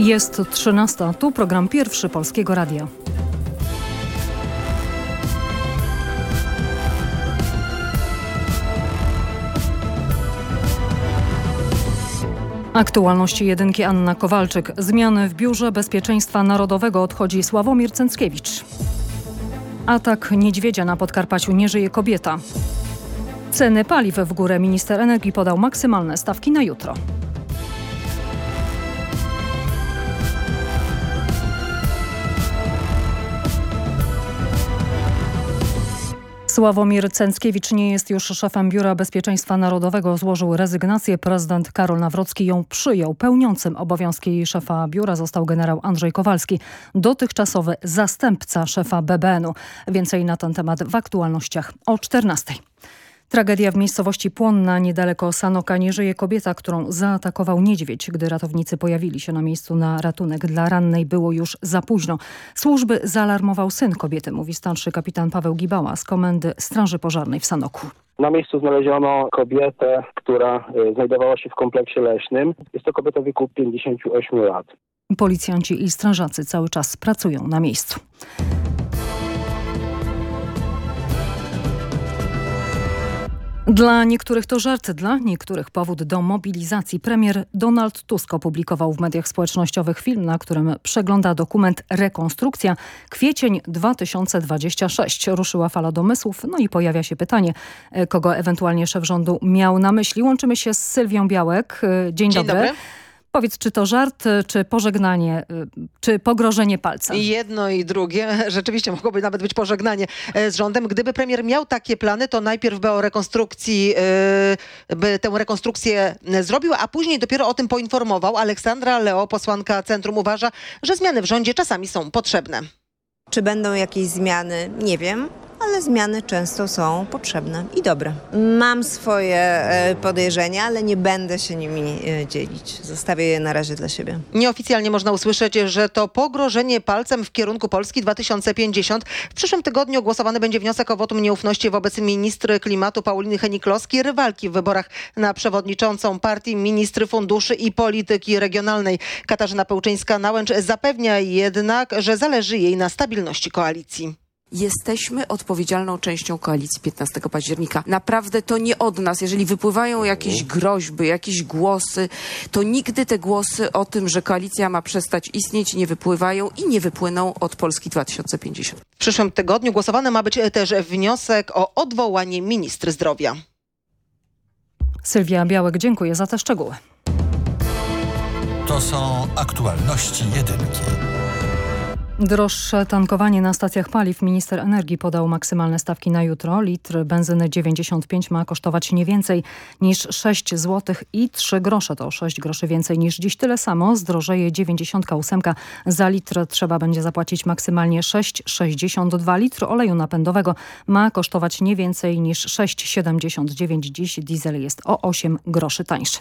Jest 13. Tu program pierwszy Polskiego Radia. Aktualności jedynki Anna Kowalczyk. Zmiany w Biurze Bezpieczeństwa Narodowego odchodzi Sławomir Cęckiewicz. Atak niedźwiedzia na Podkarpaciu nie żyje kobieta. Ceny paliw w górę minister energii podał maksymalne stawki na jutro. Sławomir Cęckiewicz nie jest już szefem Biura Bezpieczeństwa Narodowego. Złożył rezygnację. Prezydent Karol Nawrocki ją przyjął. Pełniącym obowiązki szefa biura został generał Andrzej Kowalski, dotychczasowy zastępca szefa BBN-u. Więcej na ten temat w aktualnościach o 14. Tragedia w miejscowości Płonna niedaleko Sanoka nie żyje kobieta, którą zaatakował niedźwiedź. Gdy ratownicy pojawili się na miejscu na ratunek dla rannej było już za późno. Służby zaalarmował syn kobiety, mówi starszy kapitan Paweł Gibała z Komendy Straży Pożarnej w Sanoku. Na miejscu znaleziono kobietę, która y, znajdowała się w kompleksie leśnym. Jest to kobieta w wieku 58 lat. Policjanci i strażacy cały czas pracują na miejscu. Dla niektórych to żart, dla niektórych powód do mobilizacji. Premier Donald Tusk opublikował w mediach społecznościowych film, na którym przegląda dokument Rekonstrukcja. Kwiecień 2026. Ruszyła fala domysłów, no i pojawia się pytanie, kogo ewentualnie szef rządu miał na myśli. Łączymy się z Sylwią Białek. Dzień, Dzień dobry. dobry. Powiedz, czy to żart, czy pożegnanie, czy pogrożenie palcem? Jedno i drugie. Rzeczywiście mogłoby nawet być pożegnanie e, z rządem. Gdyby premier miał takie plany, to najpierw by o rekonstrukcji, e, by tę rekonstrukcję zrobił, a później dopiero o tym poinformował. Aleksandra Leo, posłanka Centrum, uważa, że zmiany w rządzie czasami są potrzebne. Czy będą jakieś zmiany? Nie wiem, ale zmiany często są potrzebne i dobre. Mam swoje e, podejrzenia, ale nie będę się nimi e, dzielić. Zostawię je na razie dla siebie. Nieoficjalnie można usłyszeć, że to pogrożenie palcem w kierunku Polski 2050. W przyszłym tygodniu głosowany będzie wniosek o wotum nieufności wobec ministry klimatu Pauliny Henik-Kloski, rywalki w wyborach na przewodniczącą partii, ministry funduszy i polityki regionalnej. Katarzyna Pełczyńska-Nałęcz zapewnia jednak, że zależy jej na stabilności koalicji. Jesteśmy odpowiedzialną częścią koalicji 15 października. Naprawdę to nie od nas. Jeżeli wypływają jakieś groźby, jakieś głosy, to nigdy te głosy o tym, że koalicja ma przestać istnieć, nie wypływają i nie wypłyną od Polski 2050. W przyszłym tygodniu głosowany ma być też wniosek o odwołanie ministry zdrowia. Sylwia Białek, dziękuję za te szczegóły. To są aktualności jedynki. Droższe tankowanie na stacjach paliw. Minister energii podał maksymalne stawki na jutro. Litr benzyny 95 ma kosztować nie więcej niż 6 zł i 3 grosze. To 6 groszy więcej niż dziś. Tyle samo zdrożeje 98. Za litr trzeba będzie zapłacić maksymalnie 6,62. Litr oleju napędowego ma kosztować nie więcej niż 6,79. Dziś diesel jest o 8 groszy tańszy.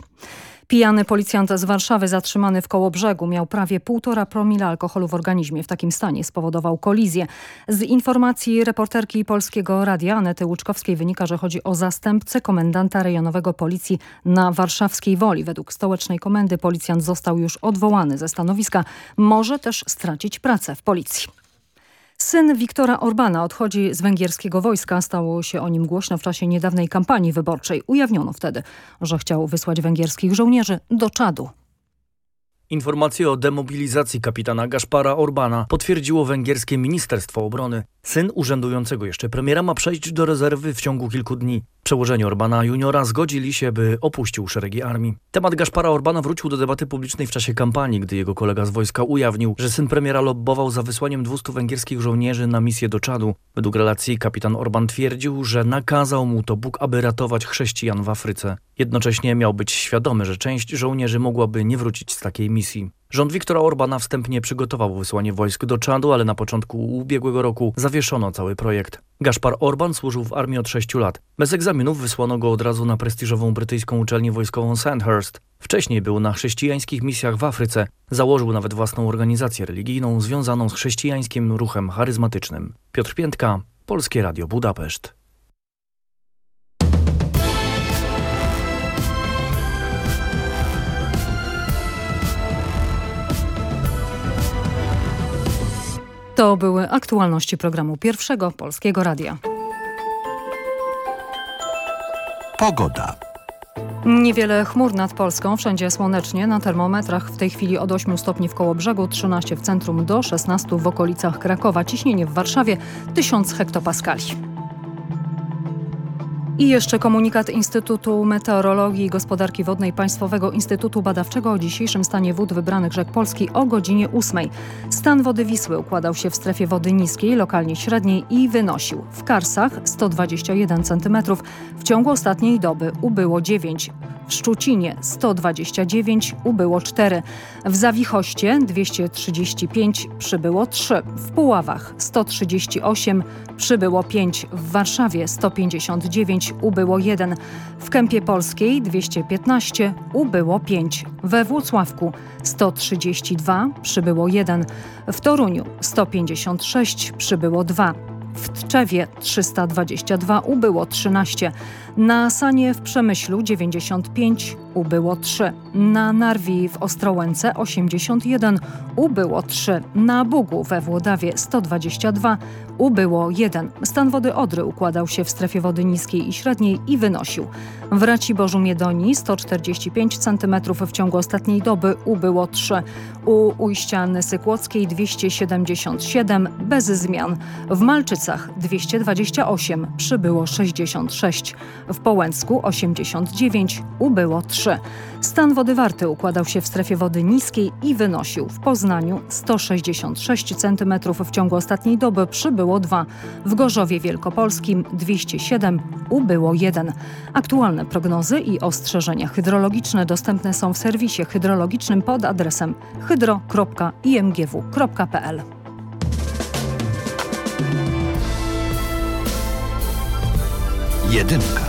Pijany policjant z Warszawy zatrzymany w Kołobrzegu miał prawie 1,5 promila alkoholu w organizmie. W takim stanie spowodował kolizję. Z informacji reporterki Polskiego Radia Anety Łuczkowskiej wynika, że chodzi o zastępcę komendanta rejonowego policji na warszawskiej Woli. Według stołecznej komendy policjant został już odwołany ze stanowiska. Może też stracić pracę w policji. Syn Wiktora Orbana odchodzi z węgierskiego wojska. Stało się o nim głośno w czasie niedawnej kampanii wyborczej. Ujawniono wtedy, że chciał wysłać węgierskich żołnierzy do Czadu. Informację o demobilizacji kapitana Gaszpara Orbana potwierdziło węgierskie Ministerstwo Obrony. Syn urzędującego jeszcze premiera ma przejść do rezerwy w ciągu kilku dni. Przełożeni Orbana juniora zgodzili się, by opuścił szeregi armii. Temat Gaszpara Orbana wrócił do debaty publicznej w czasie kampanii, gdy jego kolega z wojska ujawnił, że syn premiera lobbował za wysłaniem 200 węgierskich żołnierzy na misję do Czadu. Według relacji kapitan Orban twierdził, że nakazał mu to Bóg, aby ratować chrześcijan w Afryce. Jednocześnie miał być świadomy, że część żołnierzy mogłaby nie wrócić z takiej misji. Rząd Viktora Orbana wstępnie przygotował wysłanie wojsk do Czadu, ale na początku ubiegłego roku zawieszono cały projekt. Gaszpar Orban służył w armii od 6 lat. Bez egzaminów wysłano go od razu na prestiżową brytyjską uczelnię wojskową Sandhurst. Wcześniej był na chrześcijańskich misjach w Afryce. Założył nawet własną organizację religijną związaną z chrześcijańskim ruchem charyzmatycznym. Piotr Piętka, Polskie Radio Budapeszt. To były aktualności programu Pierwszego Polskiego Radia. Pogoda. Niewiele chmur nad Polską, wszędzie słonecznie, na termometrach w tej chwili od 8 stopni w Kołobrzegu, 13 w centrum do 16 w okolicach Krakowa, ciśnienie w Warszawie 1000 hektopaskali. I jeszcze komunikat Instytutu Meteorologii i Gospodarki Wodnej Państwowego Instytutu Badawczego o dzisiejszym stanie wód wybranych rzek Polski o godzinie 8. Stan wody Wisły układał się w strefie wody niskiej, lokalnie średniej i wynosił. W Karsach 121 cm, w ciągu ostatniej doby ubyło 9 w Szczucinie 129, ubyło 4. W Zawichoście 235, przybyło 3. W Puławach 138, przybyło 5. W Warszawie 159, ubyło 1. W Kępie Polskiej 215, ubyło 5. We Włocławku 132, przybyło 1. W Toruniu 156, przybyło 2. W Tczewie 322, ubyło 13. Na Sanie w Przemyślu 95, ubyło 3. Na Narwi w Ostrołęce 81, ubyło 3. Na Bugu we Włodawie 122, ubyło 1. Stan wody Odry układał się w strefie wody niskiej i średniej i wynosił. W Raciborzu Miedonii 145 cm w ciągu ostatniej doby ubyło 3. U ujścia Nysy Kłodzkiej 277 bez zmian. W Malczycach 228 przybyło 66. W Połęcku 89 ubyło 3. Stan wody Warty układał się w strefie wody niskiej i wynosił w Poznaniu 166 cm w ciągu ostatniej doby przybyło 2. W Gorzowie Wielkopolskim 207 ubyło 1. Aktualne prognozy i ostrzeżenia hydrologiczne dostępne są w serwisie hydrologicznym pod adresem hydro.imgw.pl. Jedynka.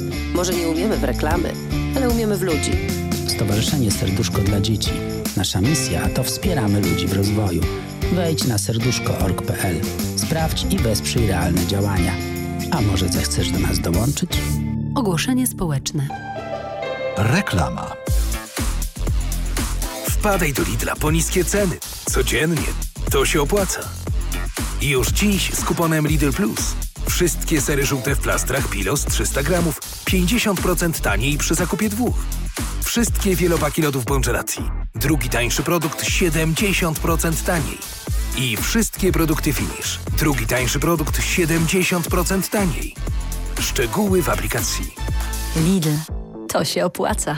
Może nie umiemy w reklamy, ale umiemy w ludzi. Stowarzyszenie Serduszko dla Dzieci. Nasza misja to wspieramy ludzi w rozwoju. Wejdź na serduszko.org.pl. Sprawdź i wesprzyj realne działania. A może zechcesz do nas dołączyć? Ogłoszenie społeczne. Reklama. Wpadaj do Lidla po niskie ceny. Codziennie. To się opłaca. I już dziś z kuponem Lidl Plus. Wszystkie sery żółte w plastrach Pilos 300 gramów. 50% taniej przy zakupie dwóch. Wszystkie wielopaki lodów Bączelacji. Drugi tańszy produkt 70% taniej. I wszystkie produkty Finish. Drugi tańszy produkt 70% taniej. Szczegóły w aplikacji. Lidl. To się opłaca.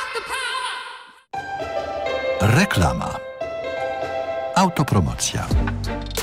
Reklama. Autopromocja.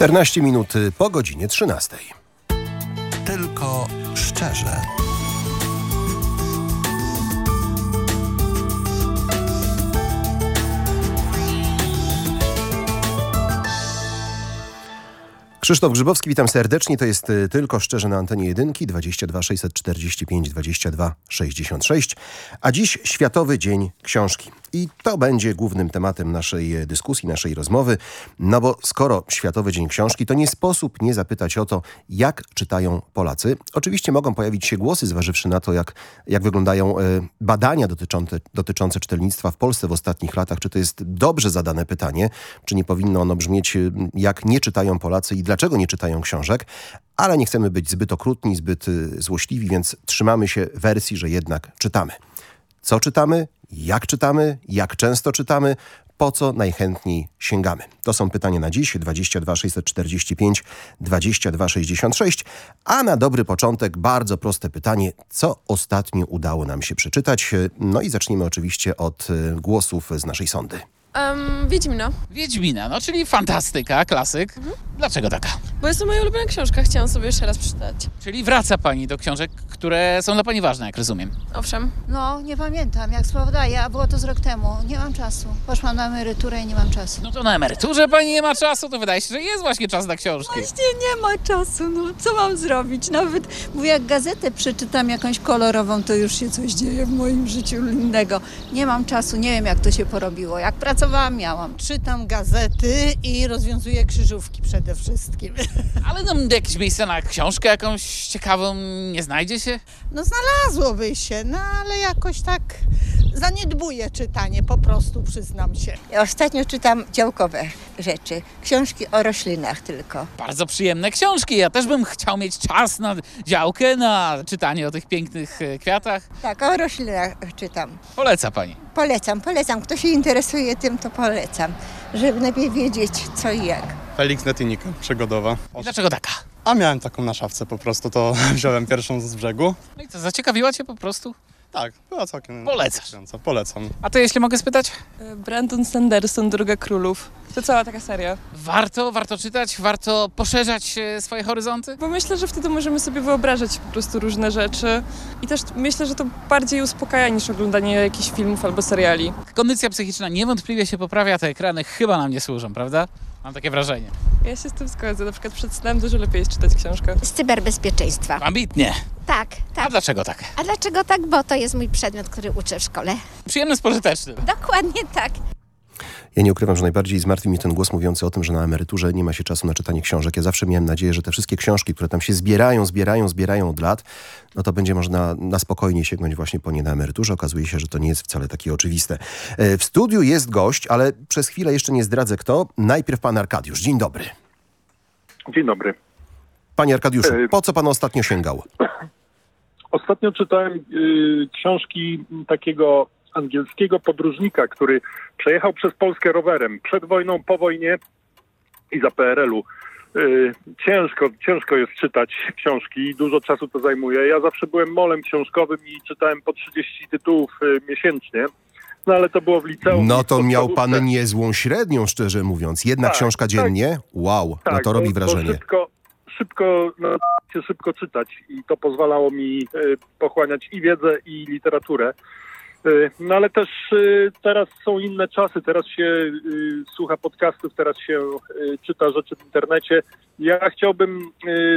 Czternaście minut po godzinie 13. Tylko szczerze. Krzysztof Grzybowski, witam serdecznie. To jest y, tylko szczerze na antenie jedynki 22 645 22 66. A dziś Światowy Dzień Książki. I to będzie głównym tematem naszej e, dyskusji, naszej rozmowy. No bo skoro Światowy Dzień Książki, to nie sposób nie zapytać o to, jak czytają Polacy. Oczywiście mogą pojawić się głosy, zważywszy na to, jak, jak wyglądają e, badania dotyczące, dotyczące czytelnictwa w Polsce w ostatnich latach. Czy to jest dobrze zadane pytanie? Czy nie powinno ono brzmieć, e, jak nie czytają Polacy i dlaczego nie czytają książek? Ale nie chcemy być zbyt okrutni, zbyt złośliwi, więc trzymamy się wersji, że jednak czytamy. Co czytamy, jak czytamy, jak często czytamy, po co najchętniej sięgamy? To są pytania na dziś 22 645 22 66, a na dobry początek bardzo proste pytanie, co ostatnio udało nam się przeczytać? No i zaczniemy oczywiście od y, głosów z naszej sądy. Um, Wiedźmina. Wiedźmina, no czyli fantastyka, klasyk. Dlaczego taka? Bo jest to moja ulubiona książka, chciałam sobie jeszcze raz przeczytać. Czyli wraca pani do książek, które są dla pani ważne, jak rozumiem. Owszem. No, nie pamiętam, jak słowo daje, a było to z rok temu. Nie mam czasu. Poszłam na emeryturę i nie mam czasu. No to na emeryturze pani nie ma czasu, to wydaje się, że jest właśnie czas na książki. Właśnie nie ma czasu, no co mam zrobić? Nawet, bo jak gazetę przeczytam jakąś kolorową, to już się coś dzieje w moim życiu innego. Nie mam czasu, nie wiem jak to się porobiło. Jak pracowałam, miałam. Czytam gazety i rozwiązuję krzyżówki przede wszystkim. Ale no, jakieś miejsce na książkę jakąś ciekawą nie znajdzie się? No znalazłoby się, no ale jakoś tak zaniedbuję czytanie, po prostu przyznam się. Ja ostatnio czytam działkowe rzeczy, książki o roślinach tylko. Bardzo przyjemne książki. Ja też bym chciał mieć czas na działkę, na czytanie o tych pięknych e, kwiatach. Tak, o roślinach czytam. Poleca pani. Polecam, polecam. Kto się interesuje tym, to polecam, żeby lepiej wiedzieć co i jak. Felix Netynika, przygodowa. I dlaczego taka? A miałem taką na szafce po prostu, to wziąłem pierwszą z brzegu. No i co, zaciekawiła cię po prostu? Tak, była całkiem Polecasz? interesująca. Polecam. A to jeśli mogę spytać? E, Brandon Sanderson, Droga Królów. To cała taka seria. Warto, warto czytać, warto poszerzać e, swoje horyzonty? Bo myślę, że wtedy możemy sobie wyobrażać po prostu różne rzeczy. I też myślę, że to bardziej uspokaja niż oglądanie jakichś filmów albo seriali. Kondycja psychiczna niewątpliwie się poprawia, te ekrany chyba nam nie służą, prawda? Mam takie wrażenie. Ja się z tym zgodzę. Na przykład przed snem dużo lepiej jest czytać książkę. Z cyberbezpieczeństwa. Ambitnie. Tak, tak. A dlaczego tak? A dlaczego tak? Bo to jest mój przedmiot, który uczę w szkole. Przyjemny z pożytecznym. Dokładnie tak. Ja nie ukrywam, że najbardziej zmartwił mnie ten głos mówiący o tym, że na emeryturze nie ma się czasu na czytanie książek. Ja zawsze miałem nadzieję, że te wszystkie książki, które tam się zbierają, zbierają, zbierają od lat, no to będzie można na spokojnie sięgnąć właśnie po nie na emeryturze. Okazuje się, że to nie jest wcale takie oczywiste. E, W studiu jest gość, ale przez chwilę jeszcze nie zdradzę kto. Najpierw pan Arkadiusz. Dzień dobry. Dzień dobry. Panie Arkadiuszu, E, po co pan ostatnio sięgał? Ostatnio czytałem y, książki takiego angielskiego podróżnika, który przejechał przez Polskę rowerem przed wojną, po wojnie i za PRL-u. Y, ciężko, ciężko jest czytać książki, dużo czasu to zajmuje. Ja zawsze byłem molem książkowym i czytałem po 30 tytułów y, miesięcznie. No ale to było w liceum. No to miał pan niezłą średnią, szczerze mówiąc. Jedna Tak, książka tak. dziennie? Wow, no to robi bo wrażenie. Szybko, szybko, no, się szybko czytać i to pozwalało mi y, pochłaniać i wiedzę, i literaturę. Y, No ale też y, teraz są inne czasy, teraz się słucha podcastów, teraz się czyta rzeczy w internecie. Ja chciałbym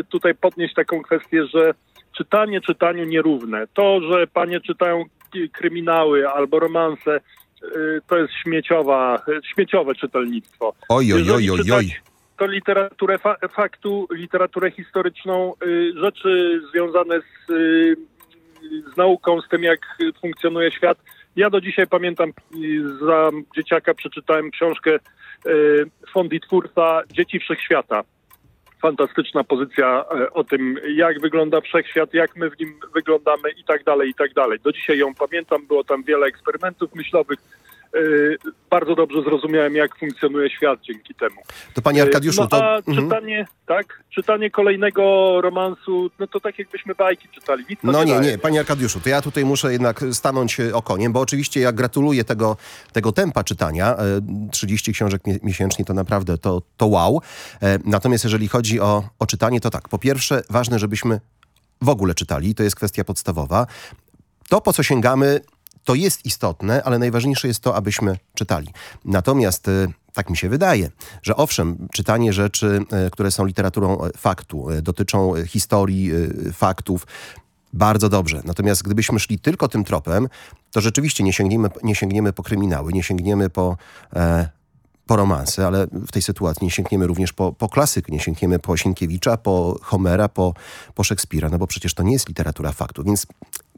tutaj podnieść taką kwestię, że czytanie czytaniu nierówne. To, że panie czytają kryminały albo romanse, to jest śmieciowa, śmieciowe czytelnictwo. Oj, oj, oj, oj, oj. To literaturę fa faktu, literaturę historyczną, y, rzeczy związane z, y, z nauką, z tym jak funkcjonuje świat. Ja do dzisiaj pamiętam, y, za dzieciaka przeczytałem książkę Fondi Twórca Dzieci Wszechświata. Fantastyczna pozycja o tym, jak wygląda wszechświat, jak my w nim wyglądamy i tak dalej, i tak dalej. Do dzisiaj ją pamiętam, było tam wiele eksperymentów myślowych. Y, Bardzo dobrze zrozumiałem, jak funkcjonuje świat dzięki temu. To panie Arkadiuszu, no, to... a Mhm. czytanie, tak, czytanie kolejnego romansu, no to tak jakbyśmy bajki czytali. Nic to No nie, daje. nie, panie Arkadiuszu, to ja tutaj muszę jednak stanąć e, okoniem, bo oczywiście ja gratuluję tego, tego tempa czytania. E, 30 książek mie- miesięcznie to naprawdę to, to wow. E, Natomiast jeżeli chodzi o, o czytanie, to tak, po pierwsze ważne, żebyśmy w ogóle czytali, to jest kwestia podstawowa. To, po co sięgamy, to jest istotne, ale najważniejsze jest to, abyśmy czytali. Natomiast e, tak mi się wydaje, że owszem, czytanie rzeczy, e, które są literaturą e, faktu, dotyczą historii, faktów, bardzo dobrze. Natomiast gdybyśmy szli tylko tym tropem, to rzeczywiście nie sięgniemy, nie sięgniemy po kryminały, nie sięgniemy po, e, po romanse, ale w tej sytuacji nie sięgniemy również po, po klasyk, nie sięgniemy po Sienkiewicza, po Homera, po, po Szekspira, no bo przecież to nie jest literatura faktu, więc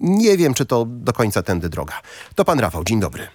nie wiem, czy to do końca tędy droga. To pan Rafał, dzień dobry.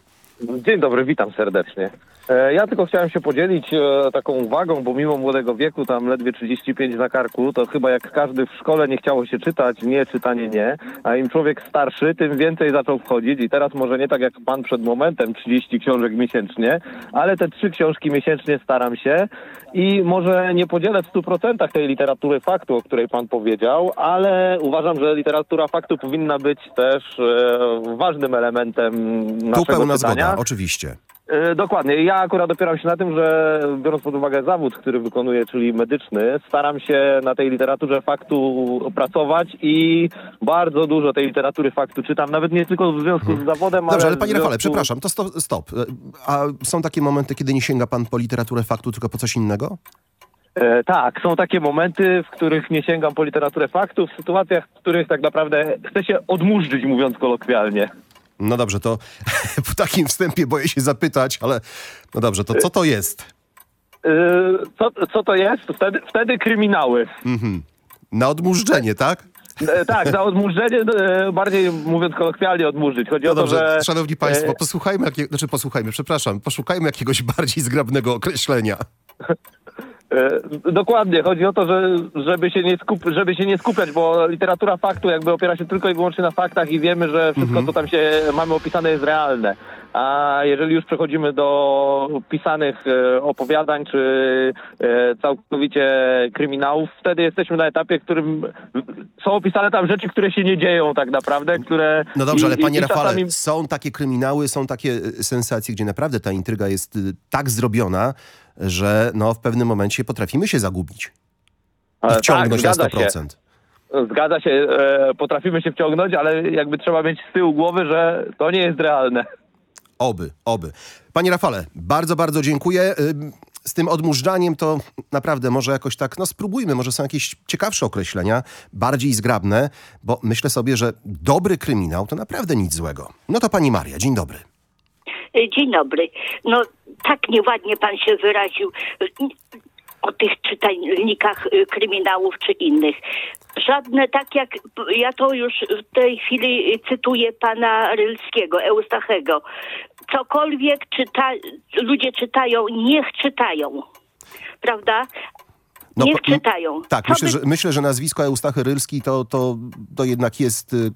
Dzień dobry, witam serdecznie. E, Ja tylko chciałem się podzielić e, taką uwagą, bo mimo młodego wieku, tam ledwie 35 na karku, to chyba jak każdy w szkole nie chciało się czytać, nie, czytanie nie, a im człowiek starszy, tym więcej zaczął wchodzić i teraz może nie tak jak pan przed momentem, 30 książek miesięcznie, ale te trzy książki miesięcznie staram się i może nie podzielę w 100% tej literatury faktu, o której pan powiedział, ale uważam, że literatura faktu powinna być też e, ważnym elementem Tu naszego pełna czytania. zgoda, oczywiście. Dokładnie. Ja akurat opieram się na tym, że biorąc pod uwagę zawód, który wykonuję, czyli medyczny, staram się na tej literaturze faktu pracować i bardzo dużo tej literatury faktu czytam, nawet nie tylko w związku z zawodem, Dobrze, ale w panie Rafale, związku- przepraszam, to stop, stop. A są takie momenty, kiedy nie sięga pan po literaturę faktu, tylko po coś innego? E, tak, są takie momenty, w których nie sięgam po literaturę faktu, w sytuacjach, w których tak naprawdę chcę się odmurzyć, mówiąc kolokwialnie. No dobrze, to po takim wstępie boję się zapytać, ale no dobrze, to co to jest? E, co, co to jest? Wtedy, wtedy kryminały. Mhm. Na odmurzczenie, tak? E, tak, za odmurzenie, e, bardziej mówiąc kolokwialnie odmurzyć. Chodzi No o to, dobrze, że... szanowni państwo, e, posłuchajmy, jakie, znaczy posłuchajmy, przepraszam, poszukajmy jakiegoś bardziej zgrabnego określenia. E, Dokładnie, chodzi o to, że, żeby, się nie skup, żeby się nie skupiać, bo literatura faktu jakby opiera się tylko i wyłącznie na faktach i wiemy, że wszystko, Mhm. co tam się mamy opisane jest realne. A jeżeli już przechodzimy do pisanych e, opowiadań czy e, całkowicie kryminałów, wtedy jesteśmy na etapie, w którym są opisane tam rzeczy, które się nie dzieją tak naprawdę, które... No dobrze, i- ale i- panie i Rafale, czasami- są takie kryminały, są takie sensacje, gdzie naprawdę ta intryga jest tak zrobiona, że no w pewnym momencie potrafimy się zagubić. I Ale wciągnąć tak, na zgadza 100%. się. Zgadza się, e, potrafimy się wciągnąć, ale jakby trzeba mieć z tyłu głowy, że to nie jest realne. Oby, oby. Panie Rafale, bardzo, bardzo dziękuję. Ym, Z tym odmurzaniem to naprawdę może jakoś tak, no spróbujmy, może są jakieś ciekawsze określenia, bardziej zgrabne, bo myślę sobie, że dobry kryminał to naprawdę nic złego. No to pani Maria, dzień dobry. Dzień dobry. No tak nieładnie pan się wyraził o tych czytelnikach y, kryminałów czy innych. Żadne tak jak, ja to już w tej chwili cytuję pana Rylskiego, Eustachego. Cokolwiek czyta, ludzie czytają, niech czytają. Prawda? No, niech po- m- czytają. Tak, myślę by- że, myślę, że nazwisko Eustachy Rylski to, to, to jednak jest y,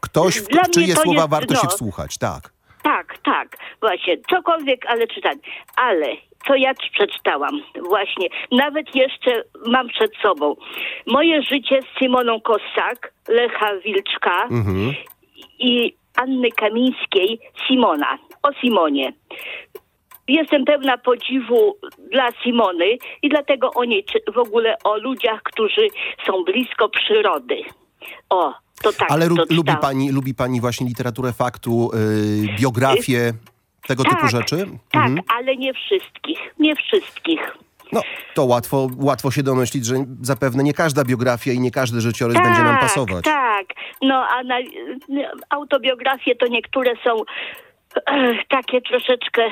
ktoś, w Dla czyje słowa jest- warto się no. wsłuchać. Tak. Tak, tak, właśnie, cokolwiek, ale czytanie. Ale co ja przeczytałam właśnie, nawet jeszcze mam przed sobą moje życie z Simoną Kossak, Lecha Wilczka Mhm. i Anny Kamińskiej, Simona, o Simonie. Jestem pełna podziwu dla Simony i dlatego o niej, czy w ogóle o ludziach, którzy są blisko przyrody. O, to tak, Ale to lubi, pani, lubi pani właśnie literaturę faktu, y, biografię, tego typu tak, rzeczy? Tak, Mhm. ale nie wszystkich. Nie wszystkich. No, to łatwo, łatwo się domyślić, że zapewne nie każda biografia i nie każdy życiorys będzie nam pasować. Tak, no a na, autobiografie to niektóre są takie troszeczkę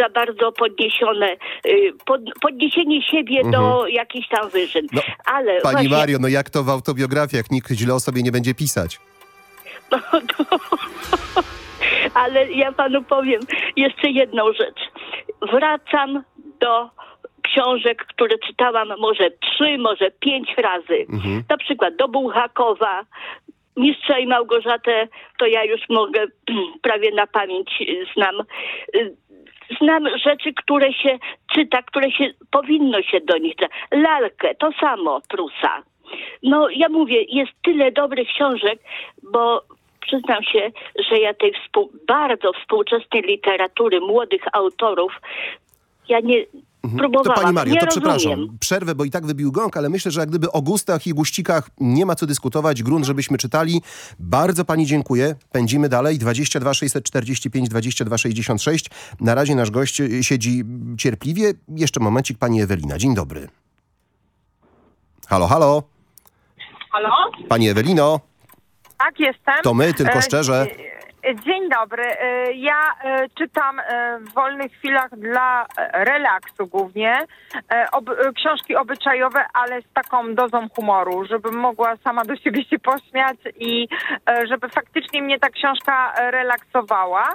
za bardzo podniesione, y, pod, podniesienie siebie Mhm. do jakichś tam wyżyn. No, ale Pani właśnie, Mario, no jak to w autobiografiach? Nikt źle o sobie nie będzie pisać. ale ja panu powiem jeszcze jedną rzecz. Wracam do książek, które czytałam może trzy, może pięć razy. Mhm. Na przykład do Bułhakowa, Mistrza i Małgorzatę, to ja już mogę prawie na pamięć y, znam. Y, Znam rzeczy, które się czyta, które się powinno się do nich. Lalkę, to samo, Prusa. No ja mówię, jest tyle dobrych książek, bo przyznam się, że ja tej współ, bardzo współczesnej literatury młodych autorów, ja nie. Próbowałam, To Pani Mario, nie to rozumiem. przepraszam. Przerwę, bo i tak wybił gong, ale myślę, że jak gdyby o gustach i guścikach nie ma co dyskutować. Grunt, żebyśmy czytali. Bardzo Pani dziękuję. Pędzimy dalej. 22 645 22 66. Na razie nasz gość y, siedzi cierpliwie. Jeszcze momencik, Pani Ewelina. Dzień dobry. Halo, halo. Halo? Pani Ewelino. Tak, jestem. To my, tylko E, szczerze. Dzień dobry. E, Ja e, czytam e, w wolnych chwilach dla relaksu głównie książki obyczajowe, ale z taką dozą humoru, żebym mogła sama do siebie się pośmiać i żeby faktycznie mnie ta książka relaksowała.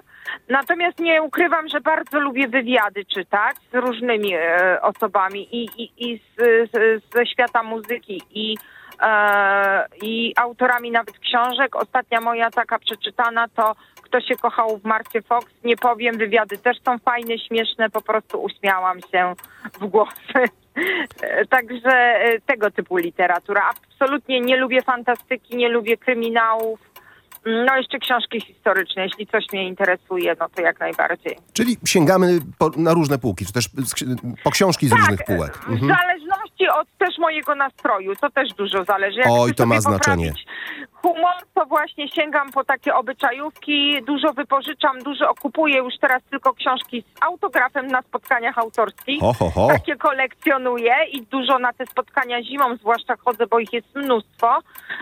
Natomiast nie ukrywam, że bardzo lubię wywiady czytać z różnymi osobami i, i, i z, z, ze świata muzyki i i autorami nawet książek. Ostatnia moja taka przeczytana to Kto się kochał w Marcie Fox. Nie powiem, wywiady też są fajne, śmieszne, po prostu uśmiałam się w głosy. E, Także e, tego typu literatura. Absolutnie nie lubię fantastyki, nie lubię kryminałów. No jeszcze książki historyczne. Jeśli coś mnie interesuje, no to jak najbardziej. Czyli sięgamy po, na różne półki, czy też po książki z różnych półek. W Mhm. zależności od też mojego nastroju, to też dużo zależy. Jak Oj, to ma znaczenie. Humor to właśnie sięgam po takie obyczajówki, dużo wypożyczam, dużo kupuję już teraz tylko książki z autografem na spotkaniach autorskich. Ho, ho, ho. Takie kolekcjonuję i dużo na te spotkania zimą zwłaszcza chodzę, bo ich jest mnóstwo.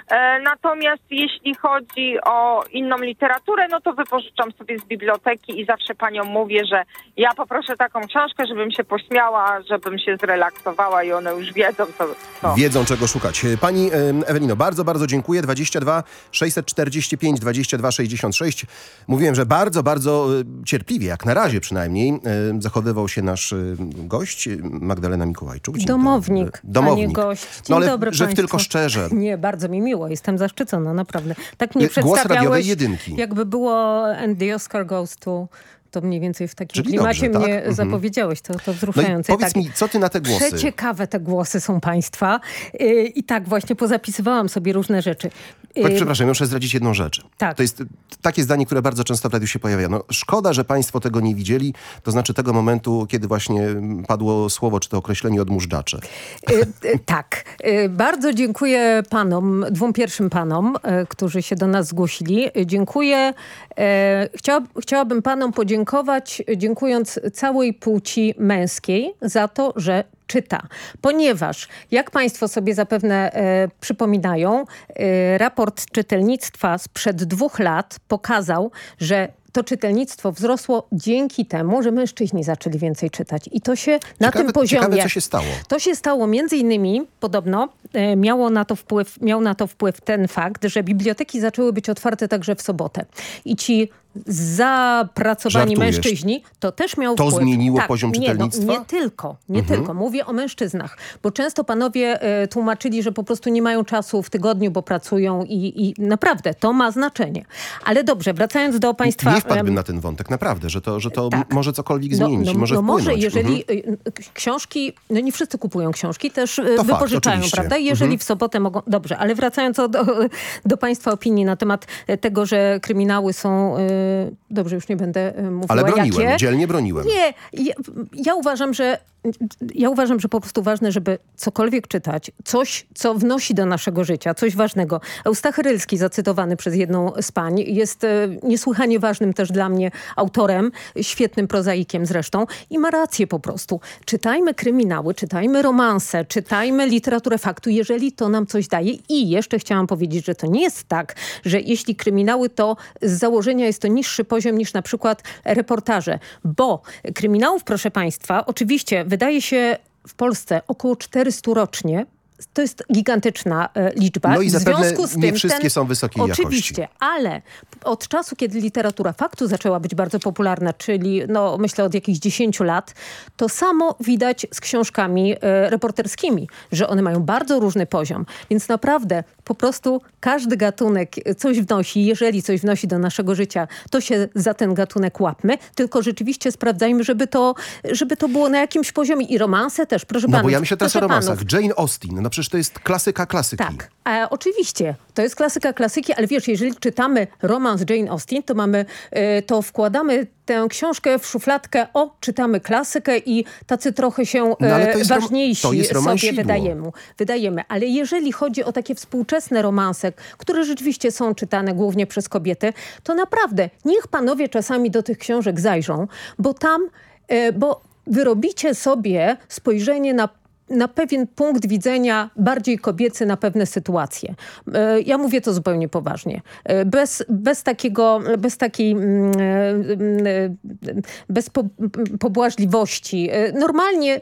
E, natomiast jeśli chodzi o inną literaturę, no to wypożyczam sobie z biblioteki i zawsze paniom mówię, że ja poproszę taką książkę, żebym się pośmiała, żebym się zrelaksowała i one już wiedzą, co... co. Wiedzą czego szukać. Pani Ewelino, bardzo, bardzo dziękuję. 22 645 22 66. Mówiłem, że bardzo, bardzo e, cierpliwie, jak na razie przynajmniej, e, zachowywał się nasz e, gość, Magdalena Mikołajczuk. Dzień Domownik, dobry. Domownik. a nie gość. Dzień no ale dobry że tylko szczerze. Nie, bardzo mi miło. Jestem zaszczycona, naprawdę. Tak mnie Głos radiowej jedynki. jakby było And the Oscar Goes to... To mniej więcej w takim Czyli klimacie dobrze, tak? mnie Mhm. zapowiedziałeś. To, to No wzruszające. powiedz tak. mi, co ty na te głosy? Przeciekawe te głosy są państwa. Yy, I tak właśnie pozapisywałam sobie różne rzeczy. Tak, przepraszam, muszę zdradzić jedną rzecz. Tak. To jest takie zdanie, które bardzo często w radiu się pojawia. No, szkoda, że państwo tego nie widzieli, to znaczy tego momentu, kiedy właśnie mm, padło słowo, czy to określenie odmóżdżacze. Y, y, Tak. Y, Bardzo dziękuję panom, dwóm pierwszym panom, y, którzy się do nas zgłosili. Y, Dziękuję. Chciała, chciałabym panom podziękować, y, dziękując całej płci męskiej za to, że czyta. Ponieważ, jak państwo sobie zapewne e, przypominają, e, raport czytelnictwa sprzed dwóch lat pokazał, że to czytelnictwo wzrosło dzięki temu, że mężczyźni zaczęli więcej czytać. I to się na Ciekawe- tym poziomie... ciekawe, co się stało. To się stało między innymi, podobno, e, miało na to wpływ, miał na to wpływ ten fakt, że biblioteki zaczęły być otwarte także w sobotę. I ci zapracowani Żartujesz. mężczyźni, to też miał To wpływ. zmieniło tak, poziom nie, czytelnictwa? No, nie tylko, nie Mhm. tylko. Mówię o mężczyznach, bo często panowie e, tłumaczyli, że po prostu nie mają czasu w tygodniu, bo pracują i, i naprawdę to ma znaczenie. Ale dobrze, wracając do państwa... Nie wpadłbym na ten wątek, naprawdę, że to, że to Tak. może cokolwiek zmienić, no, może no może, jeżeli Mhm. y, y, książki, no nie wszyscy kupują książki, też y, To fakt, wypożyczają, oczywiście. prawda? Jeżeli Mhm. w sobotę mogą... Dobrze, ale wracając do, do państwa opinii na temat tego, że kryminały są... y, Dobrze, już nie będę y, mówiła Ale broniłem, jakie. dzielnie broniłem. Nie, ja, ja uważam, że ja uważam, że po prostu ważne, żeby cokolwiek czytać, coś, co wnosi do naszego życia, coś ważnego. Eustachy Rylski, zacytowany przez jedną z pań, jest e, niesłychanie ważnym też dla mnie autorem, świetnym prozaikiem zresztą i ma rację po prostu. Czytajmy kryminały, czytajmy romanse, czytajmy literaturę faktu, jeżeli to nam coś daje. I jeszcze chciałam powiedzieć, że to nie jest tak, że jeśli kryminały, to z założenia jest to niższy poziom niż na przykład reportaże, bo kryminałów, proszę państwa, oczywiście wydaje się w Polsce około 400 rocznie, to jest gigantyczna e, liczba. No i W zapewne związku z nie tym wszystkie ten, są wysokiej jakości. Oczywiście, ale od czasu, kiedy literatura faktu zaczęła być bardzo popularna, czyli no, myślę od jakichś 10 lat, to samo widać z książkami e, reporterskimi, że one mają bardzo różny poziom. Więc naprawdę po prostu każdy gatunek coś wnosi. Jeżeli coś wnosi do naszego życia, to się za ten gatunek łapmy, tylko rzeczywiście sprawdzajmy, żeby to, żeby to było na jakimś poziomie. I romanse też, proszę No panów. bo ja myślę teraz o romansach. panów. Jane Austen, no przecież to jest klasyka klasyki. Tak, e, oczywiście. To jest klasyka klasyki, ale wiesz, jeżeli czytamy romans Jane Austen, to mamy, e, to wkładamy tę książkę w szufladkę, o, czytamy klasykę i tacy trochę się No, ale e, to jest ważniejsi to jest sobie wydajemy, wydajemy. Ale jeżeli chodzi o takie współczesne romanse, które rzeczywiście są czytane głównie przez kobiety, to naprawdę niech panowie czasami do tych książek zajrzą, bo tam, e, bo wyrobicie sobie spojrzenie na na pewien punkt widzenia bardziej kobiecy na pewne sytuacje. E, Ja mówię to zupełnie poważnie. E, Bez, bez takiego, bez takiej, mm, e, mm, bez po, pobłażliwości. Normalnie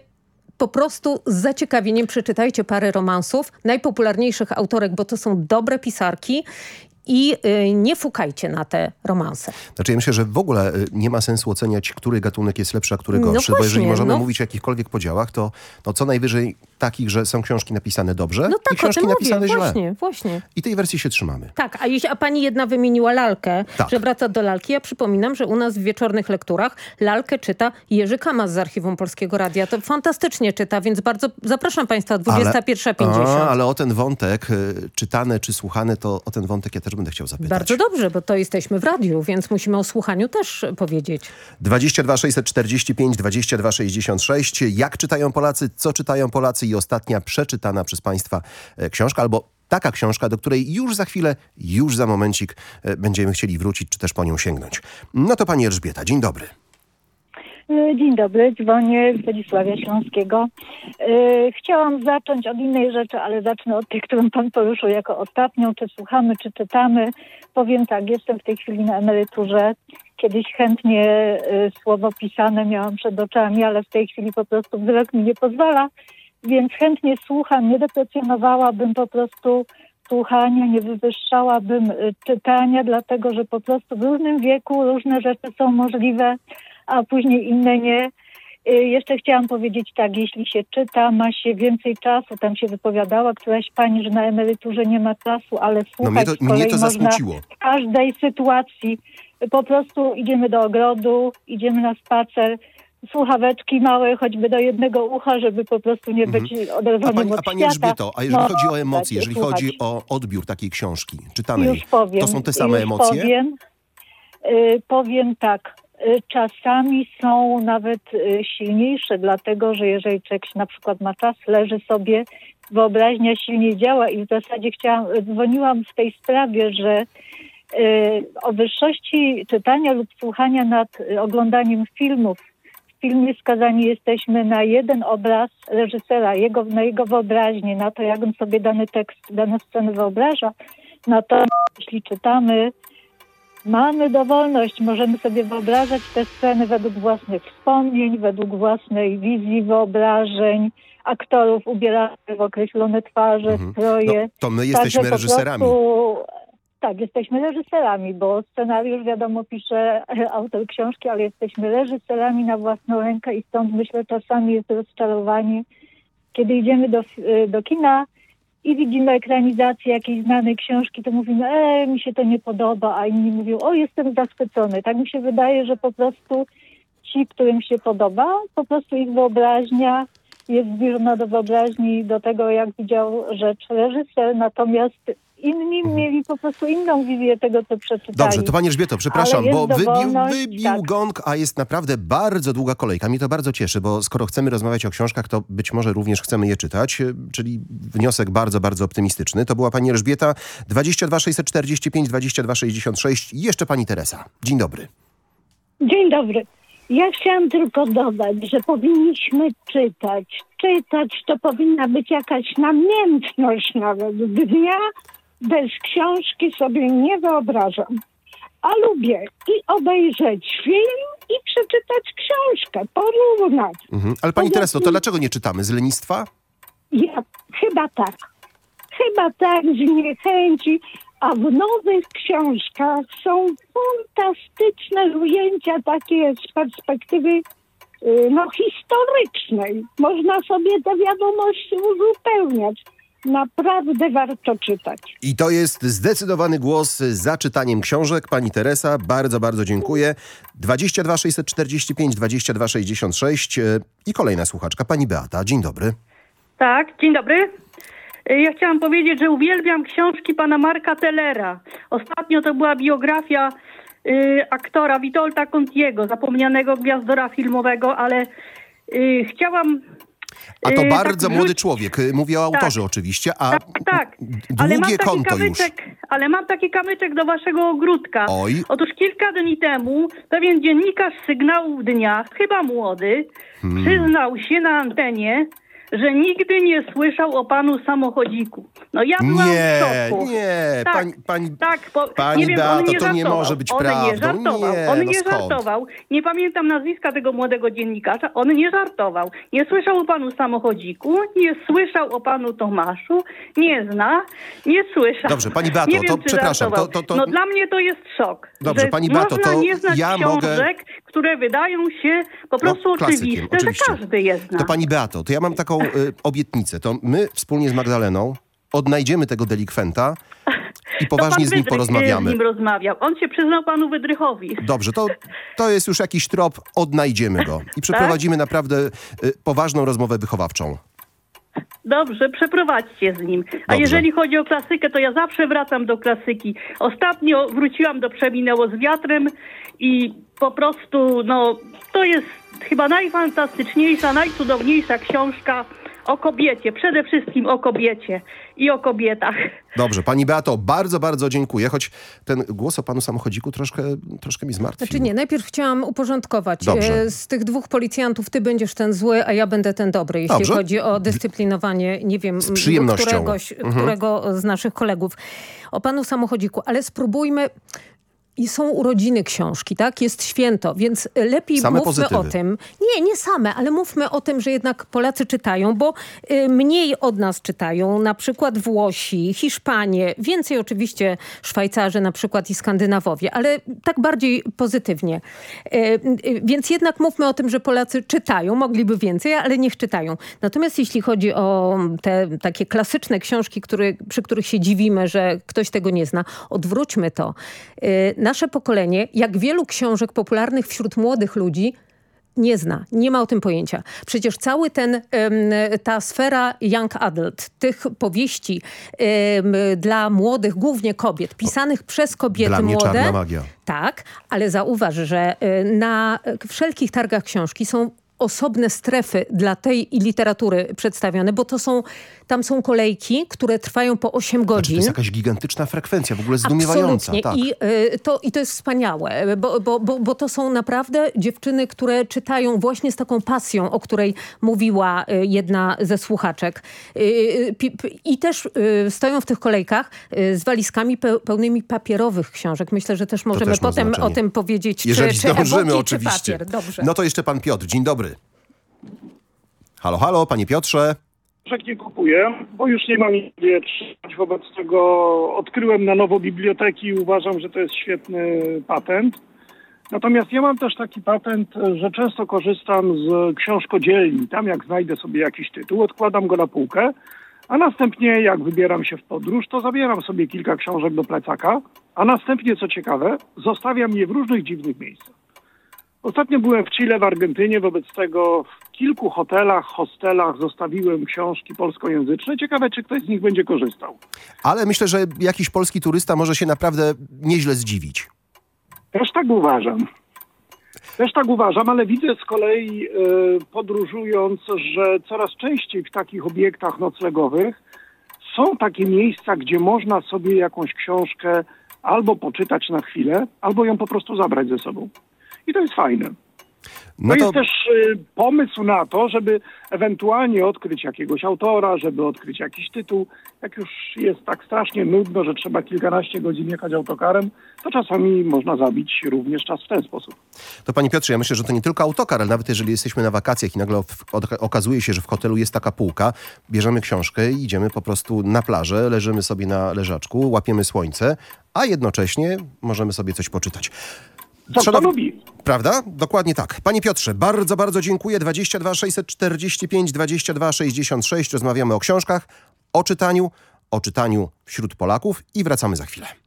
po prostu z zaciekawieniem przeczytajcie parę romansów najpopularniejszych autorek, bo to są dobre pisarki i y, nie fukajcie na te romanse. Znaczy ja myślę, że w ogóle y, nie ma sensu oceniać, który gatunek jest lepszy, a który No gorszy, bo jeżeli właśnie, możemy no. mówić o jakichkolwiek podziałach, to no co najwyżej takich, że są książki napisane dobrze No i tak, o książki napisane mówię. źle. Właśnie, właśnie. I tej wersji się trzymamy. Tak, a, jeśli, a pani jedna wymieniła lalkę, Tak. że wraca do lalki. Ja przypominam, że u nas w wieczornych lekturach lalkę czyta Jerzy Kamas z Archiwum Polskiego Radia. To fantastycznie czyta, więc bardzo zapraszam państwa, 21.50. A, ale o ten wątek, y, czytane czy słuchane, to o ten wątek ja też będę chciał zapytać. Bardzo dobrze, bo to jesteśmy w radiu, więc musimy o słuchaniu też powiedzieć. 22 645 22 66. Jak czytają Polacy, co czytają Polacy i ostatnia przeczytana przez Państwa e, książka albo taka książka, do której już za chwilę, już za momencik e, będziemy chcieli wrócić, czy też po nią sięgnąć. No to Pani Elżbieta, dzień dobry. E, Dzień dobry, dzwonię z Wodzisławia Śląskiego. Chciałam zacząć od innej rzeczy, ale zacznę od tej, którą Pan poruszył jako ostatnią. Czy słuchamy, czy czytamy? Powiem tak, jestem w tej chwili na emeryturze. Kiedyś chętnie słowo pisane miałam przed oczami, ale w tej chwili po prostu wzrok mi nie pozwala, więc chętnie słucham. Nie deprecjonowałabym po prostu słuchania, nie wywyższałabym e, czytania, dlatego że po prostu w różnym wieku różne rzeczy są możliwe a później inne nie. Y, Jeszcze chciałam powiedzieć tak, jeśli się czyta, ma się więcej czasu, tam się wypowiadała któraś pani, że na emeryturze nie ma czasu, ale No słuchać mnie to, mnie to zasmuciło. w każdej sytuacji. Po prostu idziemy do ogrodu, idziemy na spacer, słuchaweczki małe, choćby do jednego ucha, żeby po prostu nie być Mhm. A oderwanym od a pani. Elżbieto, a jeżeli No, chodzi o emocje, tak, jeżeli słuchać. chodzi o odbiór takiej książki czytanej, Już powiem. to są te same emocje? Powiem, y, powiem tak. y, Czasami są nawet y, silniejsze, dlatego że jeżeli człowiek na przykład ma czas, leży sobie, wyobraźnia silniej działa i w zasadzie chciałam, dzwoniłam w tej sprawie, że y, o wyższości czytania lub słuchania nad oglądaniem filmów. W filmie skazani jesteśmy na jeden obraz reżysera, jego, na jego wyobraźnię, na to, jak on sobie dany tekst, dane sceny wyobraża. Natomiast jeśli czytamy, mamy dowolność, możemy sobie wyobrażać te sceny według własnych wspomnień, według własnej wizji, wyobrażeń, aktorów ubieranych w określone twarze, stroje. No, to my jesteśmy po reżyserami. prostu- Tak, jesteśmy reżyserami, bo scenariusz wiadomo pisze autor książki, ale jesteśmy reżyserami na własną rękę i stąd myślę czasami jest rozczarowanie, kiedy idziemy do, y, do kina i widzimy ekranizację jakiejś znanej książki, to mówimy, e, mi się to nie podoba, a inni mówią, o, jestem zachwycony. Tak mi się wydaje, że po prostu ci, którym się podoba, po prostu ich wyobraźnia jest zbliżona do wyobraźni, do tego, jak widział rzecz reżyser, natomiast inni mieli po prostu inną wizję tego, co przeczytali. Dobrze, to Pani Elżbieto, przepraszam, bo wybił, wybił tak. gong, a jest naprawdę bardzo długa kolejka. Mnie to bardzo cieszy, bo skoro chcemy rozmawiać o książkach, to być może również chcemy je czytać, e, czyli wniosek bardzo, bardzo optymistyczny. To była Pani Elżbieta, 22 645 22 66 i jeszcze Pani Teresa. Dzień dobry. Dzień dobry. Ja chciałam tylko dodać, że powinniśmy czytać. Czytać to powinna być jakaś namiętność nawet. Dnia bez książki sobie nie wyobrażam. A lubię i obejrzeć film, i przeczytać książkę, porównać. Mhm. Ale Pani Tereso, to dlaczego nie czytamy? Z lenistwa? Ja chyba tak. Chyba tak, z niechęci. A w nowych książkach są fantastyczne ujęcia takie z perspektywy y, no, historycznej. Można sobie te wiadomości uzupełniać. Naprawdę warto czytać. I to jest zdecydowany głos za czytaniem książek. Pani Teresa, bardzo, bardzo dziękuję. 22 645 22 66 e, i kolejna słuchaczka, Pani Beata. Dzień dobry. Tak, dzień dobry. Y, Ja chciałam powiedzieć, że uwielbiam książki pana Marka Tellera. Ostatnio to była biografia y, aktora Witolda Contiego, zapomnianego gwiazdora filmowego, ale y, chciałam... A to y, bardzo tak młody wrzuć- człowiek. e, Mówię o Tak. autorze oczywiście, a Tak, ale mam taki konto już. kamyczek, ale mam taki kamyczek do waszego ogródka. Oj. Otóż kilka dni temu pewien dziennikarz sygnałów dnia, chyba młody, Hmm. przyznał się na antenie, że nigdy nie słyszał o panu samochodziku. No ja byłam Nie, w szoku. nie, tak, pani- pani- tak, bo, pani nie wiem, Beato, on nie to nie żartował. może być on prawdą. nie żartował. Nie, on no nie skąd? żartował. Nie pamiętam nazwiska tego młodego dziennikarza. On nie żartował. Nie słyszał o panu samochodziku, nie słyszał o panu Tomaszu, nie zna, nie słyszał. Dobrze, pani Beato, nie wiem, to przepraszam, to- to- to- No dla mnie to jest szok. Dobrze, pani Beato, można to nie znać ja książek, mogę- które wydają się po prostu No, klasykiem, oczywiste, oczywiście. że każdy je zna. To pani Beato, to ja mam taką y, obietnicę. To my wspólnie z Magdaleną odnajdziemy tego delikwenta i poważnie z nim e, porozmawiamy. z nim rozmawiał. On się przyznał panu Wydrychowi. Dobrze, to, to jest już jakiś trop, odnajdziemy go Tak? i przeprowadzimy naprawdę y, poważną rozmowę wychowawczą. Dobrze, przeprowadźcie z nim. A Dobrze. jeżeli chodzi o klasykę, to ja zawsze wracam do klasyki. Ostatnio wróciłam do Przeminęło z wiatrem i po prostu, no, to jest chyba najfantastyczniejsza, najcudowniejsza książka o kobiecie. Przede wszystkim o kobiecie i o kobietach. Dobrze, pani Beato, bardzo, bardzo dziękuję, choć ten głos o panu samochodziku troszkę, troszkę mi zmartwił. Znaczy nie, najpierw chciałam uporządkować. Dobrze. E, Z tych dwóch policjantów ty będziesz ten zły, a ja będę ten dobry, jeśli Dobrze. chodzi o dyscyplinowanie, nie wiem, Z przyjemnością. któregoś, Mhm. którego z naszych kolegów. O panu samochodziku, ale spróbujmy... I są urodziny książki, tak? Jest święto, więc lepiej Same mówmy pozytywy. o tym. Nie, nie same, ale mówmy o tym, że jednak Polacy czytają, bo y, mniej od nas czytają, na przykład Włosi, Hiszpanie, więcej oczywiście Szwajcarzy na przykład i Skandynawowie, ale tak bardziej pozytywnie. Y, y, więc jednak mówmy o tym, że Polacy czytają, mogliby więcej, ale niech czytają. Natomiast jeśli chodzi o te takie klasyczne książki, które, przy których się dziwimy, że ktoś tego nie zna, odwróćmy to. Nasze pokolenie, jak wielu książek popularnych wśród młodych ludzi, nie zna, nie ma o tym pojęcia. Przecież cały ten, ta sfera young adult, tych powieści dla młodych, głównie kobiet, pisanych przez kobiety Dla mnie młode. magia. Tak, ale zauważ, że y, na wszelkich targach książki są osobne strefy dla tej literatury przedstawione, bo to są, tam są kolejki, które trwają po 8 Znaczy, to godzin. jest jakaś gigantyczna frekwencja, w ogóle zdumiewająca. Absolutnie. Tak. I, y, to, I to jest wspaniałe, bo, bo, bo, bo to są naprawdę dziewczyny, które czytają właśnie z taką pasją, o której mówiła y, jedna ze słuchaczek. Y, y, pi- pi- I też y, stoją w tych kolejkach y, z walizkami pe- pełnymi papierowych książek. Myślę, że też możemy też potem znaczenie. o tym powiedzieć, Jeżeli czy, czy zdążymy oczywiście. czy papier. Dobrze. No to jeszcze pan Piotr, dzień dobry. Halo, halo, panie Piotrze. Książek nie kupuję, bo już nie mam gdzie trzymać. Wobec tego odkryłem na nowo biblioteki i uważam, że to jest świetny patent. Natomiast ja mam też taki patent, że często korzystam z książkodzielni. Tam jak znajdę sobie jakiś tytuł, odkładam go na półkę, a następnie jak wybieram się w podróż, to zabieram sobie kilka książek do plecaka, a następnie, co ciekawe, zostawiam je w różnych dziwnych miejscach. Ostatnio byłem w Chile, w Argentynie, wobec tego kilku hotelach, hostelach zostawiłem książki polskojęzyczne. Ciekawe, czy ktoś z nich będzie korzystał. Ale myślę, że jakiś polski turysta może się naprawdę nieźle zdziwić. Też tak uważam. Też tak uważam, ale widzę z kolei e, podróżując, że coraz częściej w takich obiektach noclegowych są takie miejsca, gdzie można sobie jakąś książkę albo poczytać na chwilę, albo ją po prostu zabrać ze sobą. I to jest fajne. No to to jest też y, pomysł na to, żeby ewentualnie odkryć jakiegoś autora, żeby odkryć jakiś tytuł. Jak już jest tak strasznie nudno, że trzeba kilkanaście godzin jechać autokarem, to czasami można zabić również czas w ten sposób. To panie Piotrze, ja myślę, że to nie tylko autokar, ale nawet jeżeli jesteśmy na wakacjach i nagle okazuje się, że w hotelu jest taka półka, bierzemy książkę i idziemy po prostu na plażę, leżymy sobie na leżaczku, łapiemy słońce, a jednocześnie możemy sobie coś poczytać. Co kto lubi. Prawda? Dokładnie tak. Panie Piotrze, bardzo, bardzo dziękuję. 22 645 22 66. Rozmawiamy o książkach, o czytaniu, o czytaniu wśród Polaków i wracamy za chwilę.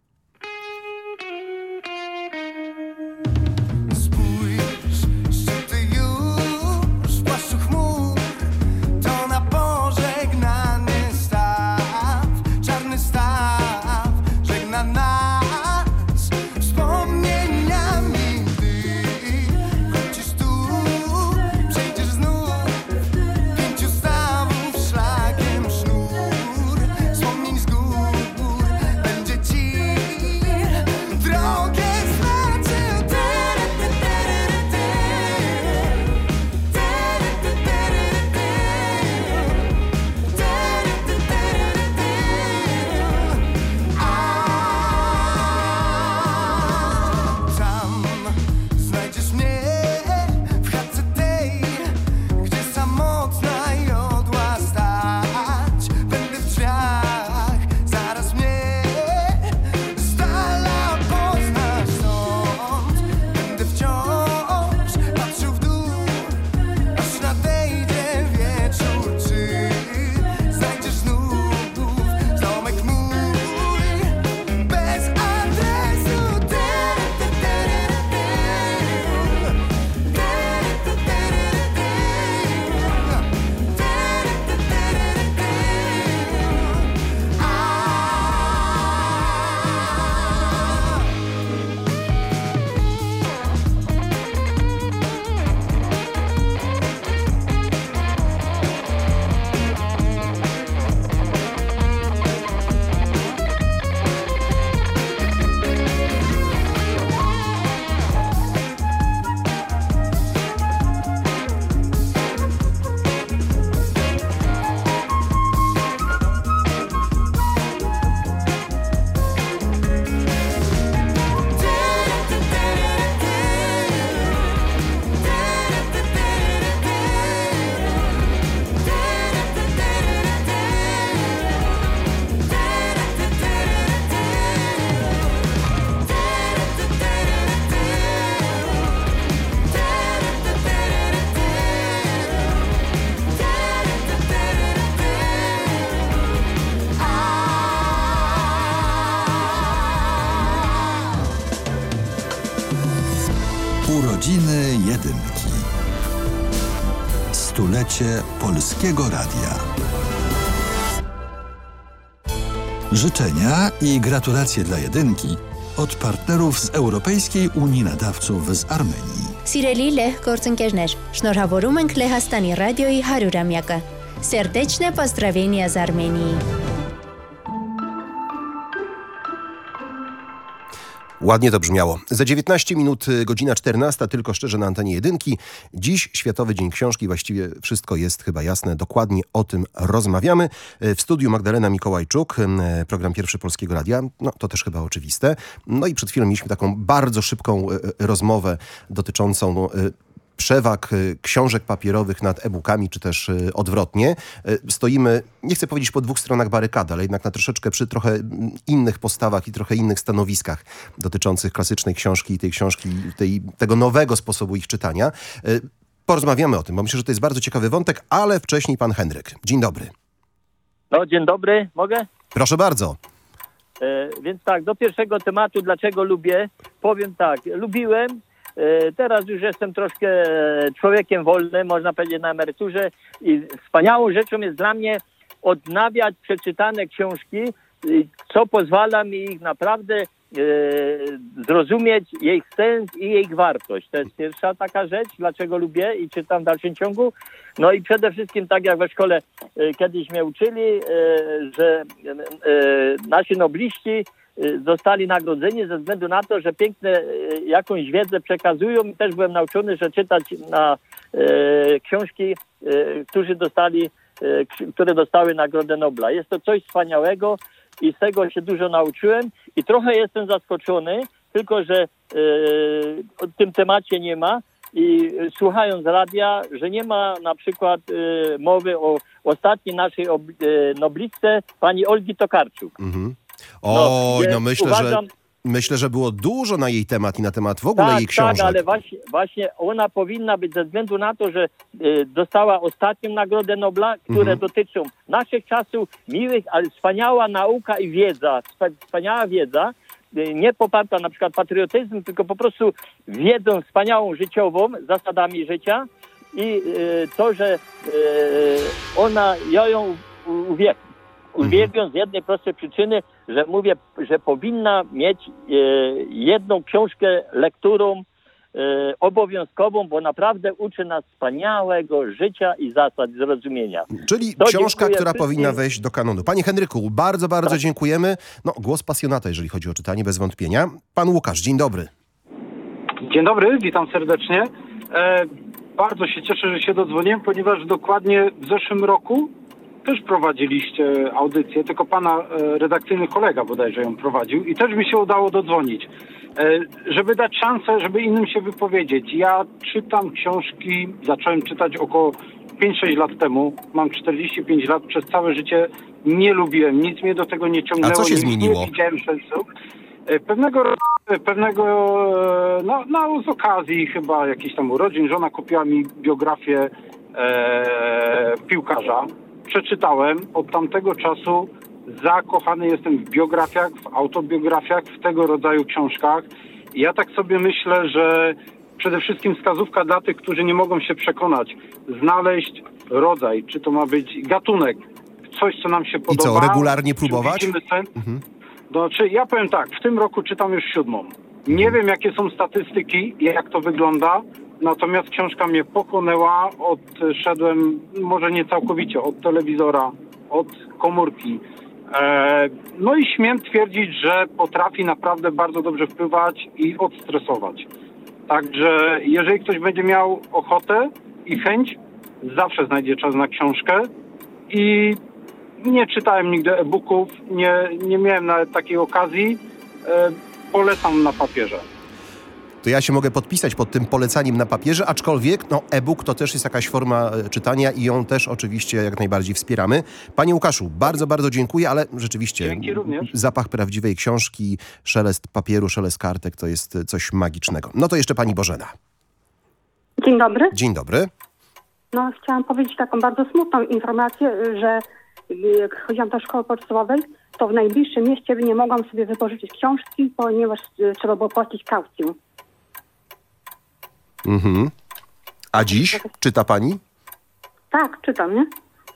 Urodziny Jedynki. Stulecie Polskiego Radia. Życzenia i gratulacje dla Jedynki od partnerów z Europejskiej Unii Nadawców z Armenii. Սիրելի լեհ գործընկերներ, շնորհավորում ենք Լեհաստանի ռադիոյի 100-ամյակը։ Սերդեչն է z Armenii։ Ładnie to brzmiało. Za 19 minut, y, godzina 14, tylko szczerze na antenie jedynki. Dziś Światowy Dzień Książki, właściwie wszystko jest chyba jasne. Dokładnie o tym rozmawiamy. Y, W studiu Magdalena Mikołajczuk, y, program Pierwszy Polskiego Radia. No to też chyba oczywiste. No i przed chwilą mieliśmy taką bardzo szybką rozmowę dotyczącą przewag y, książek papierowych nad e-bookami, czy też y, odwrotnie. Y, Stoimy, nie chcę powiedzieć po dwóch stronach barykady, ale jednak na troszeczkę przy trochę mm, innych postawach i trochę innych stanowiskach dotyczących klasycznej książki i tej książki, tej, tego nowego sposobu ich czytania. Porozmawiamy o tym, bo myślę, że to jest bardzo ciekawy wątek, ale wcześniej pan Henryk. Dzień dobry. No, dzień dobry, mogę? Proszę bardzo. E, więc tak, do pierwszego tematu, dlaczego lubię, powiem tak, lubiłem, teraz już jestem troszkę e, człowiekiem wolnym, można powiedzieć na emeryturze i wspaniałą rzeczą jest dla mnie odnawiać przeczytane książki, y, co pozwala mi ich naprawdę e, zrozumieć jej sens i jej wartość. To jest pierwsza taka rzecz, dlaczego lubię i czytam w dalszym ciągu. No i przede wszystkim, tak jak we szkole e, kiedyś mnie uczyli, e, że e, nasi nobliści e, zostali nagrodzeni ze względu na to, że piękne e, jakąś wiedzę przekazują. Też byłem nauczony, że czytać na e, książki, którzy dostali, które dostały Nagrodę Nobla. Jest to coś wspaniałego i z tego się dużo nauczyłem i trochę jestem zaskoczony, tylko że o tym temacie nie ma i słuchając radia, że nie ma na przykład e, mowy o ostatniej naszej e, noblistce, pani Olgi Tokarczuk. Mhm. Oj, no, więc myślę, uważam- że myślę, że było dużo na jej temat i na temat w ogóle tak, jej książek. Tak, ale właśnie, właśnie ona powinna być ze względu na to, że e, dostała ostatnią Nagrodę Nobla, które Mhm. dotyczą naszych czasów, miłych, ale wspaniała nauka i wiedza, wspa- wspaniała wiedza, e, nie poparta na przykład patriotyzmem, tylko po prostu wiedzą wspaniałą życiową, zasadami życia i e, to, że e, ona, ja ją uwielbiam. Uwielbiam z jednej prostej przyczyny, że mówię, że powinna mieć e, jedną książkę lekturą e, obowiązkową, bo naprawdę uczy nas wspaniałego życia i zasad zrozumienia. Czyli To książka, która wszystkim. powinna wejść do kanonu. Panie Henryku, bardzo, bardzo Tak. dziękujemy. No, głos pasjonata, jeżeli chodzi o czytanie, bez wątpienia. Pan Łukasz, dzień dobry. Dzień dobry, witam serdecznie. E, bardzo się cieszę, że się dodzwoniłem, ponieważ dokładnie w zeszłym roku też prowadziliście audycję, tylko pana e, redakcyjny kolega bodajże ją prowadził i też mi się udało dodzwonić. E, żeby dać szansę, żeby innym się wypowiedzieć. Ja czytam książki, zacząłem czytać około 5-6 lat temu, mam 45 lat, przez całe życie nie lubiłem, nic mnie do tego nie ciągnęło. A co się nie, zmieniło? Nie widziałem sensu. E, Pewnego, pewnego no, no, z okazji chyba jakichś tam urodzin, żona kupiła mi biografię e, piłkarza. Przeczytałem. Od tamtego czasu zakochany jestem w biografiach, w autobiografiach, w tego rodzaju książkach. I ja tak sobie myślę, że przede wszystkim wskazówka dla tych, którzy nie mogą się przekonać, znaleźć rodzaj, czy to ma być gatunek, coś, co nam się I podoba. co, regularnie próbować? Mhm. Znaczy, ja powiem tak, w tym roku czytam już siódmą. Nie wiem, jakie są statystyki, jak to wygląda, natomiast książka mnie pochłonęła, odszedłem, może nie całkowicie, od telewizora, od komórki. E, no i śmiem twierdzić, że potrafi naprawdę bardzo dobrze wpływać i odstresować. Także jeżeli ktoś będzie miał ochotę i chęć, zawsze znajdzie czas na książkę i nie czytałem nigdy e-booków, nie, nie miałem nawet takiej okazji. E, polecam na papierze. To ja się mogę podpisać pod tym polecaniem na papierze, aczkolwiek no, e-book to też jest jakaś forma e, czytania i ją też oczywiście jak najbardziej wspieramy. Panie Łukaszu, bardzo, bardzo dziękuję, ale rzeczywiście zapach prawdziwej książki, szelest papieru, szelest kartek to jest e, coś magicznego. No to jeszcze pani Bożena. Dzień dobry. Dzień dobry. No, chciałam powiedzieć taką bardzo smutną informację, że y, jak chodziłam do szkoły podstawowej, to w najbliższym mieście nie mogłam sobie wypożyczyć książki, ponieważ trzeba było płacić kaucję. Mhm. A dziś czyta pani? Tak, czytam, nie?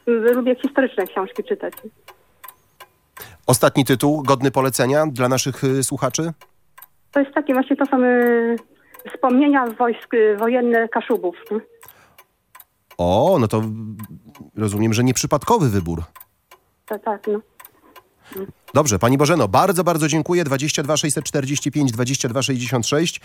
Y, Lubię historyczne książki czytać. Ostatni tytuł godny polecenia dla naszych y, słuchaczy? To jest takie właśnie, to są y, wspomnienia wojsk y, wojenne Kaszubów. nie? O, no to rozumiem, że nieprzypadkowy wybór. Tak, tak, no. Dobrze, pani Bożeno, bardzo, bardzo dziękuję. 22 645 22 66.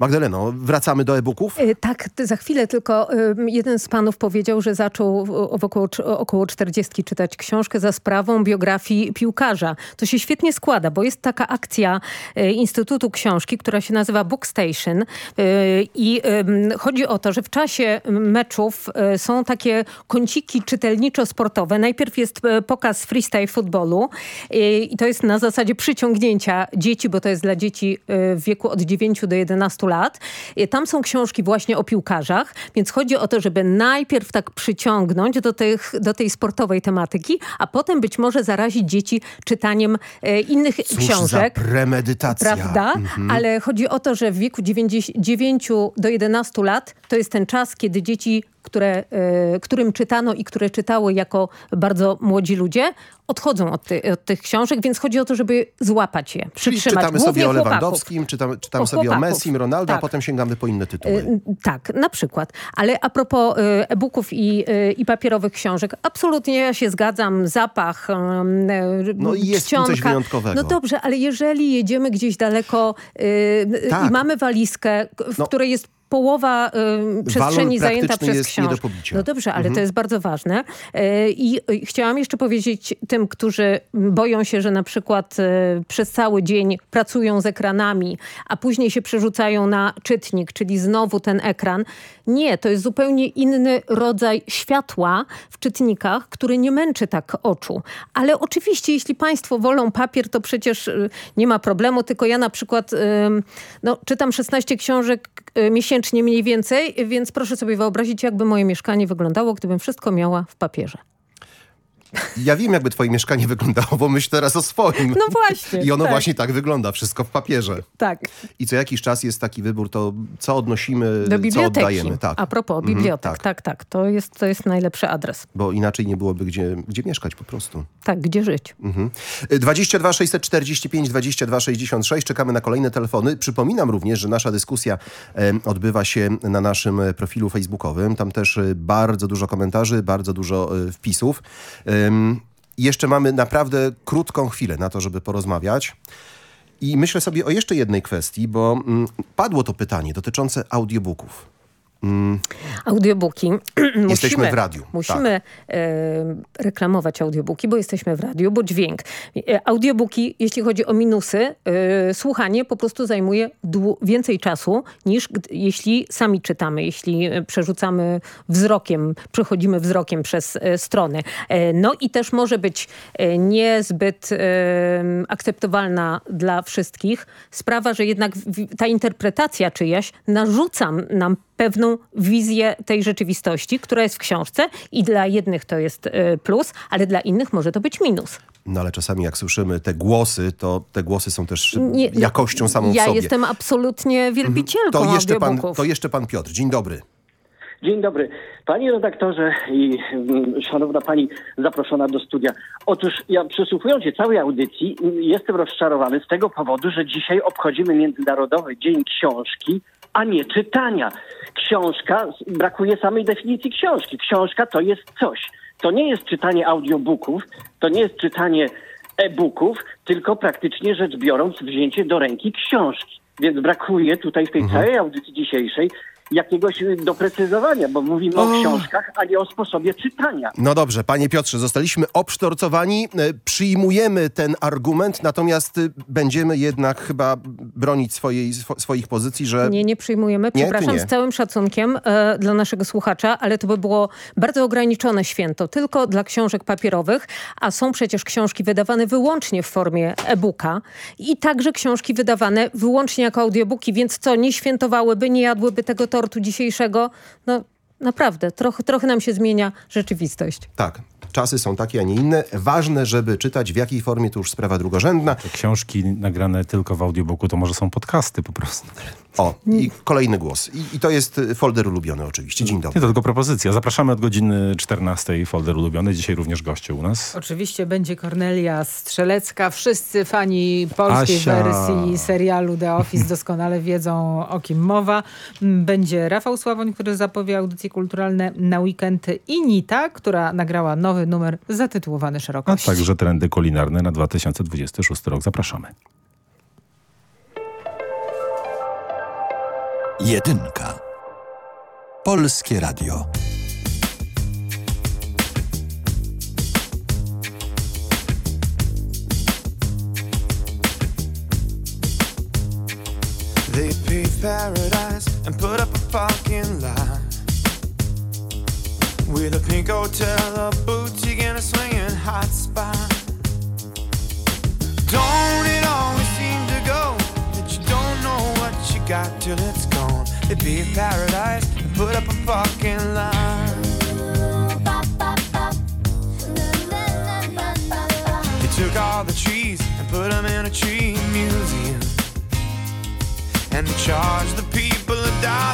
Magdaleno, wracamy do e-booków. Y, Tak, za chwilę tylko jeden z panów powiedział, że zaczął około, około 40 czytać książkę za sprawą biografii piłkarza. To się świetnie składa, bo jest taka akcja y, Instytutu Książki, która się nazywa Book Station y, i chodzi o to, że w czasie meczów są takie kąciki czytelniczo-sportowe. Najpierw jest pokaz freestyle futbolu i to jest na zasadzie przyciągnięcia dzieci, bo to jest dla dzieci w wieku od 9 do 11 lat. Y, Tam są książki właśnie o piłkarzach, więc chodzi o to, żeby najpierw tak przyciągnąć do, tych, do tej sportowej tematyki, a potem być może zarazić dzieci czytaniem y, innych Cóż książek. za premedytacja. Prawda? Mhm. Ale chodzi o to, że w wieku 9 do 11 lat to jest ten czas, kiedy dzieci, które, e, którym czytano i które czytały jako bardzo młodzi ludzie, odchodzą od, ty, od tych książek, więc chodzi o to, żeby złapać je, Czyli przytrzymać. czytamy Mówię sobie o. Lewandowskim, czytamy, czytamy O sobie o. Messim, Ronaldo, a Tak. potem sięgamy po inne tytuły. Y, Tak, na przykład. Ale a propos y, e-booków i, y, i papierowych książek, absolutnie ja się zgadzam. Zapach, y, No i jest coś wyjątkowego. No dobrze, ale jeżeli jedziemy gdzieś daleko Tak. i mamy walizkę, w No. której jest połowa y, przestrzeni zajęta przez jest nie do pobicia. No dobrze, ale Mhm. to jest bardzo ważne. Y, I y, chciałam jeszcze powiedzieć tym, którzy boją się, że na przykład y, przez cały dzień pracują z ekranami, a później się przerzucają na czytnik, czyli znowu ten ekran. Nie, to jest zupełnie inny rodzaj światła w czytnikach, który nie męczy tak oczu. Ale oczywiście, jeśli państwo wolą papier, to przecież nie ma problemu, tylko ja na przykład no, czytam 16 książek y, miesięcznie mniej więcej, więc proszę sobie wyobrazić, jakby moje mieszkanie wyglądało, gdybym wszystko miała w papierze. Ja wiem, jakby twoje mieszkanie wyglądało, bo myśl teraz o swoim. No właśnie, I ono tak. właśnie tak wygląda, wszystko w papierze. Tak. I co jakiś czas jest taki wybór, to co odnosimy, Do co biblioteki. oddajemy. Tak. A propos Mhm, bibliotek, tak. tak, tak. To, jest, to jest najlepszy adres. Bo inaczej nie byłoby gdzie, gdzie mieszkać po prostu. Tak, gdzie żyć. Mhm. Y, 22 645 22 66. Czekamy na kolejne telefony. Przypominam również, że nasza dyskusja em, odbywa się na naszym e, profilu facebookowym. Tam też e, bardzo dużo komentarzy, bardzo dużo e, wpisów. Em, jeszcze mamy naprawdę krótką chwilę na to, żeby porozmawiać. I myślę sobie o jeszcze jednej kwestii, bo mm, padło to pytanie dotyczące audiobooków. Mm, Audiobooki. Jesteśmy musimy, w radiu, tak. Musimy e, reklamować audiobooki, bo jesteśmy w radiu, bo dźwięk. E, audiobooki, jeśli chodzi o minusy, e, słuchanie po prostu zajmuje więcej czasu niż jeśli sami czytamy, jeśli przerzucamy wzrokiem, przechodzimy wzrokiem przez strony. No i też może być niezbyt akceptowalna dla wszystkich sprawa, że jednak ta interpretacja czyjaś narzuca nam pewną wizję tej rzeczywistości, która jest w książce i dla jednych to jest e, plus, ale dla innych może to być minus. no ale czasami jak słyszymy te głosy, to te głosy są też Nie- jakością samą w ja sobie. jestem absolutnie wielbicielką to jeszcze, pan, to jeszcze pan Piotr. Dzień dobry. Dzień dobry. Panie redaktorze i mm, szanowna pani zaproszona do studia. Otóż ja przysłuchując się całej audycji mm, jestem rozczarowany z tego powodu, że dzisiaj obchodzimy Międzynarodowy Dzień Książki, a nie czytania. Książka, brakuje samej definicji książki. Książka to jest coś. To nie jest czytanie audiobooków, to nie jest czytanie e-booków, tylko praktycznie rzecz biorąc wzięcie do ręki książki. Więc brakuje tutaj w tej całej audycji dzisiejszej jakiegoś doprecyzowania, bo mówimy o O. książkach, a nie o sposobie czytania. No dobrze, panie Piotrze, zostaliśmy obsztorcowani, e, przyjmujemy ten argument, natomiast y, będziemy jednak chyba bronić swojej, swo, swoich pozycji, że... Nie, nie przyjmujemy. ty Przepraszam nie? z całym szacunkiem e, dla naszego słuchacza, ale to by było bardzo ograniczone święto, tylko dla książek papierowych, a są przecież książki wydawane wyłącznie w formie e-booka i także książki wydawane wyłącznie jako audiobooki, więc co, nie świętowałyby, nie jadłyby tego tortu dzisiejszego? No naprawdę, trochę, trochę nam się zmienia rzeczywistość. Tak, czasy są takie, a nie inne. Ważne, żeby czytać w jakiej formie, to już sprawa drugorzędna. Te książki nagrane tylko w audiobooku to może są podcasty po prostu. O, i kolejny głos. I, I to jest y, folder ulubiony oczywiście. Dzień dobry. Nie, to tylko propozycja. Zapraszamy od godziny 14 folder ulubiony. Dzisiaj również goście u nas. Oczywiście będzie Kornelia Strzelecka. Wszyscy fani polskiej Asia. wersji serialu The Office doskonale wiedzą o kim mowa. Mm, Będzie Rafał Sławoń, który zapowie audycje kulturalne na weekend i Nita, która nagrała nowy numer zatytułowany A Szerokość. także trendy kulinarne na 2026 rok. Zapraszamy. Jedynka. Polskie Radio. They paved paradise and put up a parking lot with a pink hotel, a boutique, and a swinging hot spot. Don't it always got till it's gone? They paved paradise and put up a parking lot. They took all the trees and put them in a tree museum. And they charge the people a dollar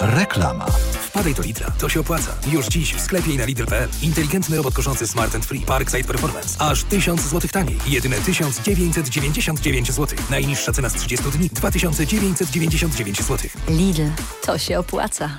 Reklama. Wpadaj do Lidla, to się opłaca. Już dziś w sklepie i na Lidl.pl. Inteligentny robot koszący Smart and Free Parkside Performance. Aż 1000 zł taniej. Jedyne 1999 zł. Najniższa cena z 30 dni 2999 zł. Lidl, to się opłaca.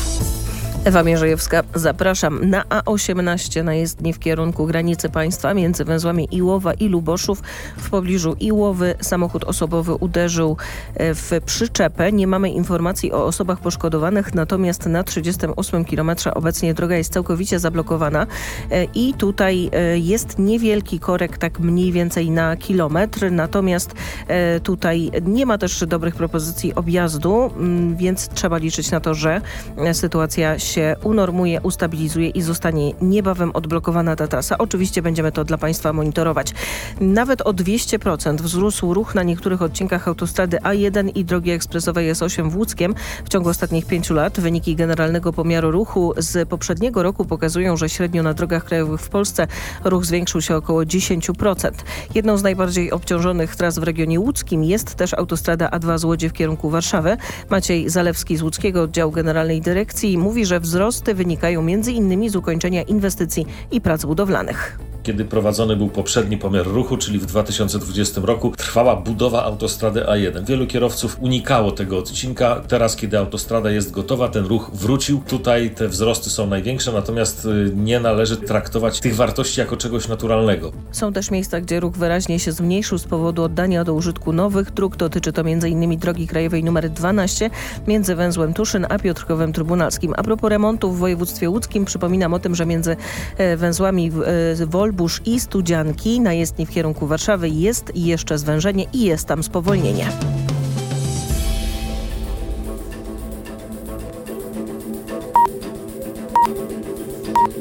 Ewa Mierzejewska, zapraszam na A18 na jezdni w kierunku granicy państwa między węzłami Iłowa i Luboszów. W pobliżu Iłowy samochód osobowy uderzył e, w przyczepę. Nie mamy informacji o osobach poszkodowanych, natomiast na 38 km obecnie droga jest całkowicie zablokowana e, i tutaj e, jest niewielki korek, tak mniej więcej na kilometr, natomiast tutaj nie ma też dobrych propozycji objazdu, więc trzeba liczyć na to, że sytuacja się się unormuje, ustabilizuje i zostanie niebawem odblokowana ta trasa. Oczywiście będziemy to dla Państwa monitorować. Nawet o 200% wzrósł ruch na niektórych odcinkach autostrady A1 i drogi ekspresowej S8 w Łódzkiem w ciągu ostatnich pięciu lat. Wyniki generalnego pomiaru ruchu z poprzedniego roku pokazują, że średnio na drogach krajowych w Polsce ruch zwiększył się około 10%. Jedną z najbardziej obciążonych tras w regionie łódzkim jest też autostrada A2 z Łodzi w kierunku Warszawy. Maciej Zalewski z Łódzkiego Oddziału Generalnej Dyrekcji mówi, że wzrosty wynikają m.in. z ukończenia inwestycji i prac budowlanych kiedy prowadzony był poprzedni pomiar ruchu, czyli w 2020 roku, trwała budowa autostrady A1. Wielu kierowców unikało tego odcinka. Teraz, kiedy autostrada jest gotowa, ten ruch wrócił. Tutaj te wzrosty są największe, natomiast y, nie należy traktować tych wartości jako czegoś naturalnego. Są też miejsca, gdzie ruch wyraźnie się zmniejszył z powodu oddania do użytku nowych dróg. Dotyczy to m.in. drogi krajowej nr 12 między węzłem Tuszyn a Piotrkowem Trybunalskim. A propos remontu w województwie łódzkim, przypominam o tym, że między e, węzłami e, Wol Kolbusz i Studzianki na jezdni w kierunku Warszawy jest jeszcze zwężenie i jest tam spowolnienie.